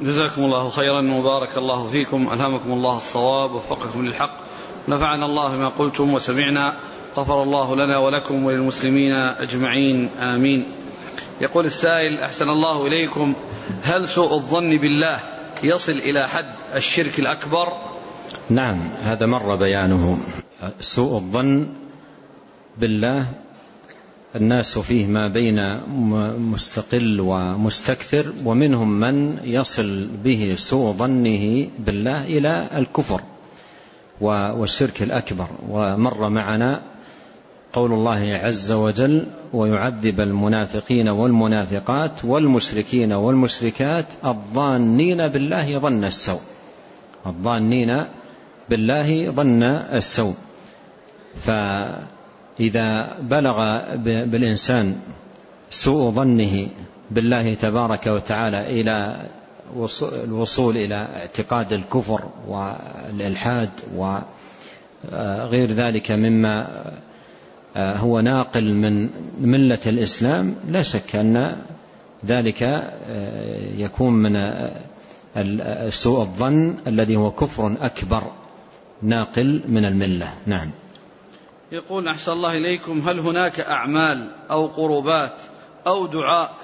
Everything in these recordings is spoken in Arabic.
جزاكم الله خيرا وبارك الله فيكم. ألهمكم الله الصواب ووفقكم للحق. نفعنا الله بما قلتم وسمعنا. غفر الله لنا ولكم وللمسلمين أجمعين. آمين. يقول السائل أحسن الله إليكم. هل سوء الظن بالله يصل إلى حد الشرك الأكبر؟ نعم هذا مر بيانه. سوء الظن بالله الناس فيه ما بين مستقل ومستكثر ومنهم من يصل به سوء ظنه بالله إلى الكفر والشرك الأكبر. ومر معنا قول الله عز وجل ويعذب المنافقين والمنافقات والمشركين والمشركات الظانين بالله ظن السوء. الظانين بالله ظن السوء. فإذا بلغ بالإنسان سوء ظنه بالله تبارك وتعالى إلى الوصول إلى اعتقاد الكفر والإلحاد وغير ذلك مما هو ناقل من ملة الإسلام لا شك أن ذلك يكون من سوء الظن الذي هو كفر أكبر ناقل من الملة. نعم. يقول أحسن الله إليكم هل هناك أعمال أو قربات أو دعاء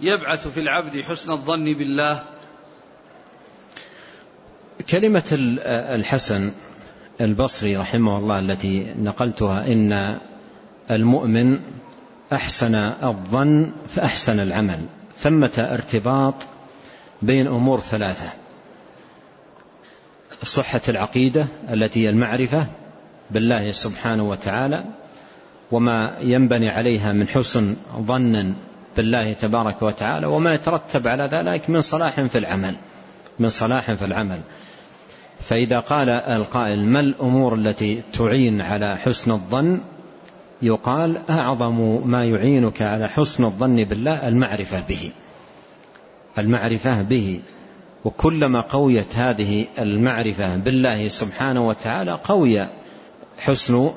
يبعث في العبد حسن الظن بالله؟ كلمة الحسن البصري رحمه الله التي نقلتها إن المؤمن أحسن الظن فأحسن العمل ثمة ارتباط بين أمور ثلاثة صحة العقيدة التي هي المعرفة بالله سبحانه وتعالى وما ينبني عليها من حسن ظن بالله تبارك وتعالى وما يترتب على ذلك من صلاح في العمل من صلاح في العمل. فإذا قال القائل ما الأمور التي تعين على حسن الظن؟ يقال أعظم ما يعينك على حسن الظن بالله المعرفة به المعرفة به. وكلما قويت هذه المعرفة بالله سبحانه وتعالى قوي حسن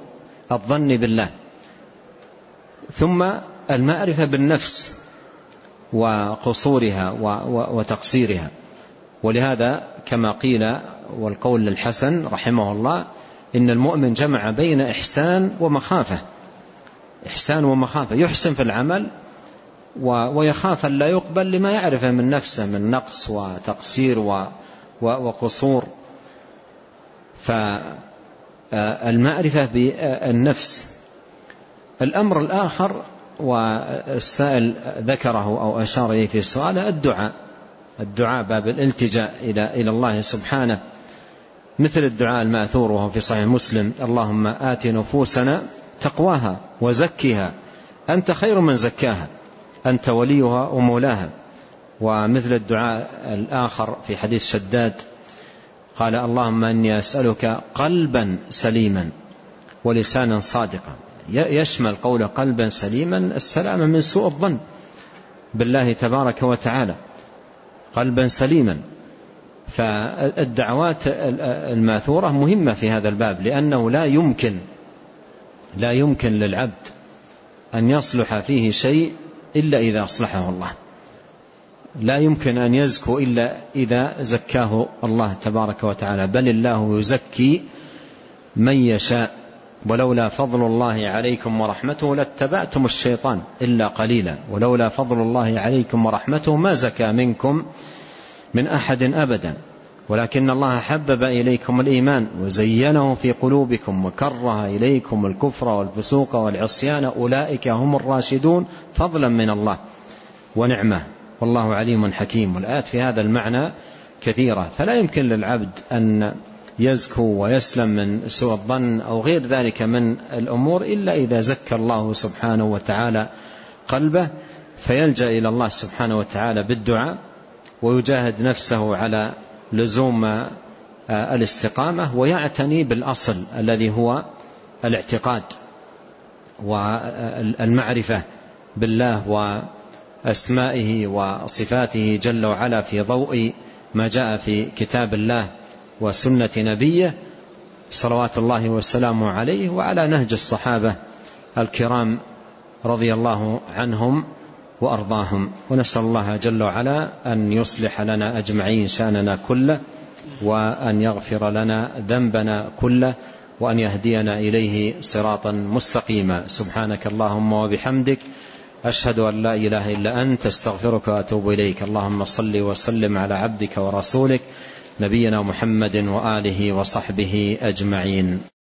الظن بالله. ثم المعرفة بالنفس وقصورها وتقصيرها. ولهذا كما قيل والقول للحسن رحمه الله إن المؤمن جمع بين إحسان ومخافة. إحسان ومخافة. يحسن في العمل ويخاف أن لا يقبل لما يعرفه من نفسه من نقص وتقصير وقصور. فالمعرفة بالنفس. الأمر الآخر والسائل ذكره أو أشار إليه في سؤاله الدعاء. الدعاء باب الالتجاء إلى إلى الله سبحانه. مثل الدعاء المأثور وهو في صحيح مسلم. اللهم آت نفوسنا تقواها وزكها. أنت خير من زكاها. أنت وليها ومولاها. ومثل الدعاء الآخر في حديث شداد قال اللهم أني أسألك قلبا سليما ولسانا صادقا. يشمل قول قلبا سليما السلامة من سوء الظن بالله تبارك وتعالى. قلبا سليما. فالدعوات الماثورة مهمة في هذا الباب لأنه لا يمكن لا يمكن للعبد أن يصلح فيه شيء إلا إذا أصلحه الله. لا يمكن أن يزكو إلا إذا زكاه الله تبارك وتعالى. بل الله يزكي من يشاء. ولولا فضل الله عليكم ورحمته لاتبعتم الشيطان إلا قليلا. ولولا فضل الله عليكم ورحمته ما زكى منكم من أحد أبدا. ولكن الله حبب إليكم الإيمان وزينه في قلوبكم وكره إليكم الكفر والفسوق والعصيان. أولئك هم الراشدون فضلا من الله ونعمة. والله عليم حكيم. والآيات في هذا المعنى كثيرة. فلا يمكن للعبد أن يزكو ويسلم من سوء الظن أو غير ذلك من الأمور إلا إذا زكى الله سبحانه وتعالى قلبه فيلجأ إلى الله سبحانه وتعالى بالدعاء ويجاهد نفسه على لزوم الاستقامة ويعتني بالأصل الذي هو الاعتقاد والمعرفة بالله وأسمائه وصفاته جل وعلا في ضوء ما جاء في كتاب الله وسنة نبيه صلوات الله وسلامه عليه وعلى نهج الصحابة الكرام رضي الله عنهم وأرضاهم. ونسأل الله جل وعلا أن يصلح لنا أجمعين شأننا كله وأن يغفر لنا ذنبنا كله وأن يهدينا إليه صراطا مستقيما. سبحانك اللهم وبحمدك أشهد أن لا إله إلا أنت أستغفرك وأتوب إليك. اللهم صل وسلم على عبدك ورسولك نبينا محمد وآله وصحبه أجمعين.